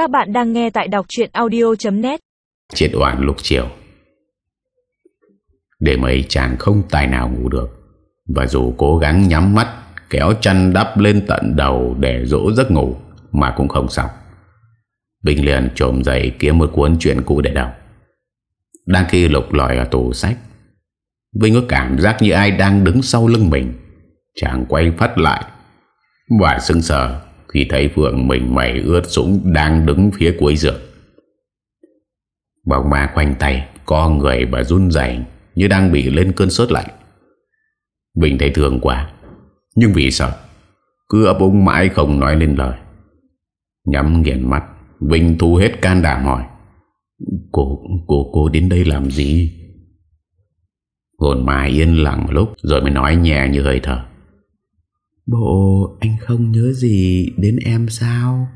Các bạn đang nghe tại đọc chuyện audio.net Triệt oan lúc chiều Đêm ấy chàng không tài nào ngủ được, Và dù cố gắng nhắm mắt, Kéo chăn đắp lên tận đầu Để dỗ giấc ngủ, Mà cũng không xong. Bình liền trồm dậy kiếm một cuốn chuyện cũ để đọc. Đang khi lục lọi ở tủ sách, Vinh có cảm giác như ai đang đứng sau lưng mình. Chàng quay phát lại, Và sưng sờ. Khi thấy Phượng mình mày ướt sũng Đang đứng phía cuối giường. Bóng ma quanh tay Co người và run rẩy Như đang bị lên cơn sốt lạnh. Bình thấy thương quá Nhưng vì sợ Cứ ấp úng mãi không nói lên lời. Nhắm nghiền mắt Vinh thu hết can đảm hỏi Cô, cô, cô đến đây làm gì? Hồn ma yên lặng một lúc Rồi mới nói nhẹ như hơi thở. Bộ, anh không nhớ gì đến em sao?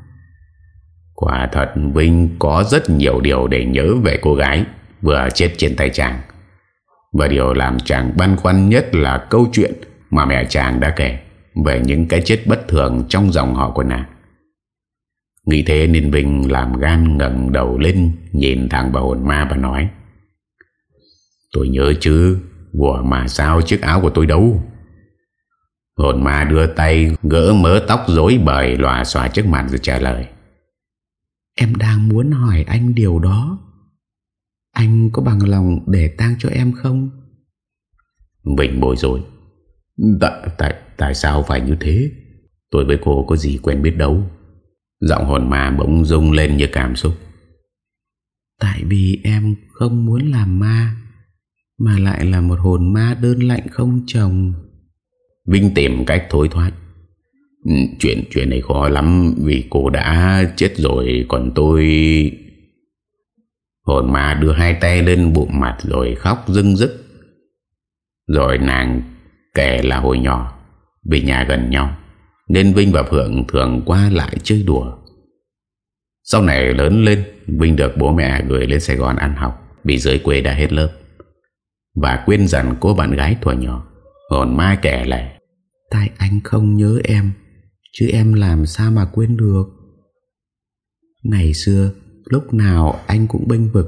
Quả thật, Vinh có rất nhiều điều để nhớ về cô gái, Vừa chết trên tay chàng. Và điều làm chàng băn khoăn nhất là câu chuyện Mà mẹ chàng đã kể Về những cái chết bất thường trong dòng họ của nàng. Nghĩ thế nên Vinh làm gan ngẩng đầu lên, Nhìn thẳng vào hồn ma và nói, Tôi nhớ chứ Vua mà sao chiếc áo của tôi đâu? Hồn ma đưa tay Gỡ mớ tóc rối bời Lòa xòa trước mặt rồi trả lời. Em đang muốn hỏi anh điều đó. Anh có bằng lòng để tang cho em không? Vinh bối rối tại, tại, tại sao phải như thế? Tôi với cô có gì quen biết đâu. Giọng hồn ma bỗng rung lên như cảm xúc. Tại vì em không muốn làm ma Mà lại là một hồn ma đơn lạnh không chồng Vinh tìm cách thối thoát. Ừ, chuyện chuyện này khó lắm, Vì cô đã chết rồi, Còn tôi Hồn ma đưa hai tay lên bụng mặt Rồi khóc rưng rức Rồi nàng kể là hồi nhỏ Vì nhà gần nhau, Nên Vinh và Phượng thường qua lại chơi đùa. Sau này lớn lên, Vinh được bố mẹ gửi lên Sài Gòn ăn học, Vì dưới quê đã hết lớp. Và quên dần cô bạn gái thuở nhỏ, Hồn ma kể lại Tại anh không nhớ em, Chứ em làm sao mà quên được. Ngày xưa, Lúc nào anh cũng bênh vực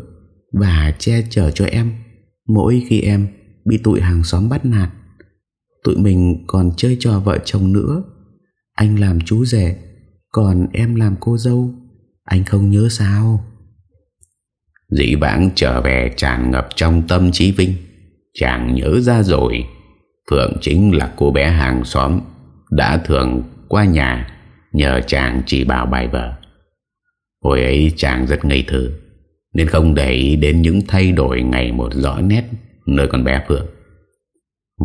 Và che chở cho em Mỗi khi em bị tụi hàng xóm bắt nạt. Tụi mình còn chơi trò vợ chồng nữa. Anh làm chú rể, Còn em làm cô dâu. Anh không nhớ sao? Dĩ vãng trở về tràn ngập trong tâm trí Vinh. Chàng nhớ ra rồi. Phượng chính là cô bé hàng xóm, Đã thường qua nhà Nhờ chàng chỉ bảo bài vợ Hồi ấy chàng rất ngây thơ, Nên không để ý đến những thay đổi ngày một rõ nét Nơi con bé Phượng.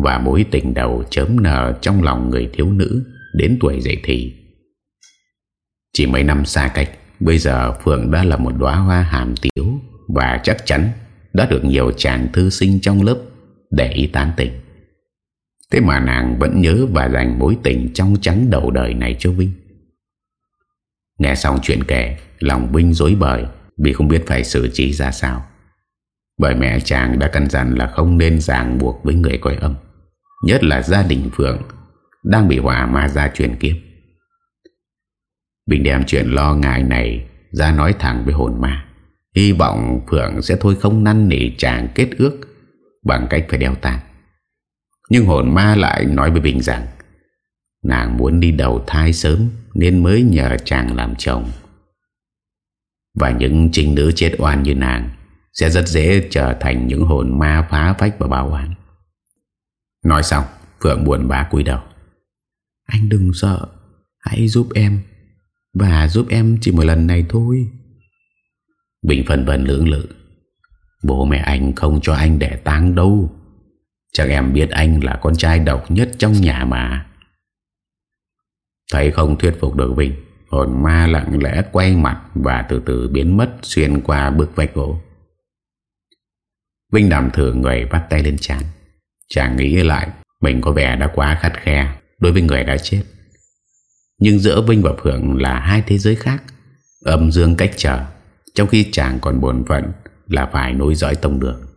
Và mối tình đầu chớm nở trong lòng người thiếu nữ Đến tuổi dậy thì. Chỉ mấy năm xa cách, Bây giờ Phượng đã là một đóa hoa hàm tiếu Và chắc chắn Đã được nhiều chàng thư sinh trong lớp Để ý tán tình Thế mà nàng vẫn nhớ và dành mối tình trong trắng đầu đời này cho Vinh. Nghe xong chuyện kể, Lòng Vinh dối bời Vì không biết phải xử trí ra sao. Bởi mẹ chàng đã căn dặn là không nên ràng buộc với người coi âm, Nhất là gia đình Phượng, Đang bị hòa ma ra truyền kiếp. Bình đem chuyện lo ngại này Ra nói thẳng với hồn ma, Hy vọng Phượng sẽ thôi không năn nỉ chàng kết ước Bằng cách phải đeo tàng nhưng hồn ma lại nói với Bình rằng, Nàng muốn đi đầu thai sớm Nên mới nhờ chàng làm chồng. Và những trinh nữ chết oan như nàng Sẽ rất dễ trở thành những hồn ma phá phách và báo oán. Nói xong, Phượng buồn bã cúi đầu. Anh đừng sợ, Hãy giúp em Và giúp em chỉ một lần này thôi. Bình phần vần lưỡng lự. Bố mẹ anh không cho anh đẻ tang đâu. Chắc em biết anh là con trai độc nhất trong nhà mà. Thấy không thuyết phục được Vinh, Hồn ma lặng lẽ quay mặt Và từ từ biến mất Xuyên qua bức vách gỗ. Vinh đàm thử người bắt tay lên chán Chàng nghĩ lại, Mình có vẻ đã quá khắt khe Đối với người đã chết. Nhưng giữa Vinh và Phượng là hai thế giới khác, Âm dương cách trở, Trong khi chàng còn buồn phận Là phải nối dõi tông đường.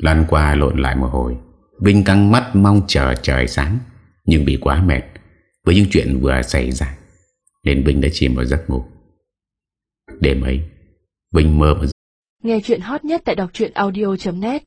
Lăn qua lộn lại một hồi. Vinh căng mắt mong chờ trời sáng, Nhưng bị quá mệt Với những chuyện vừa xảy ra, Nên Vinh đã chìm vào giấc ngủ. Đêm ấy, Vinh mơ mà Nghe chuyện hot nhất tại đọc audio.net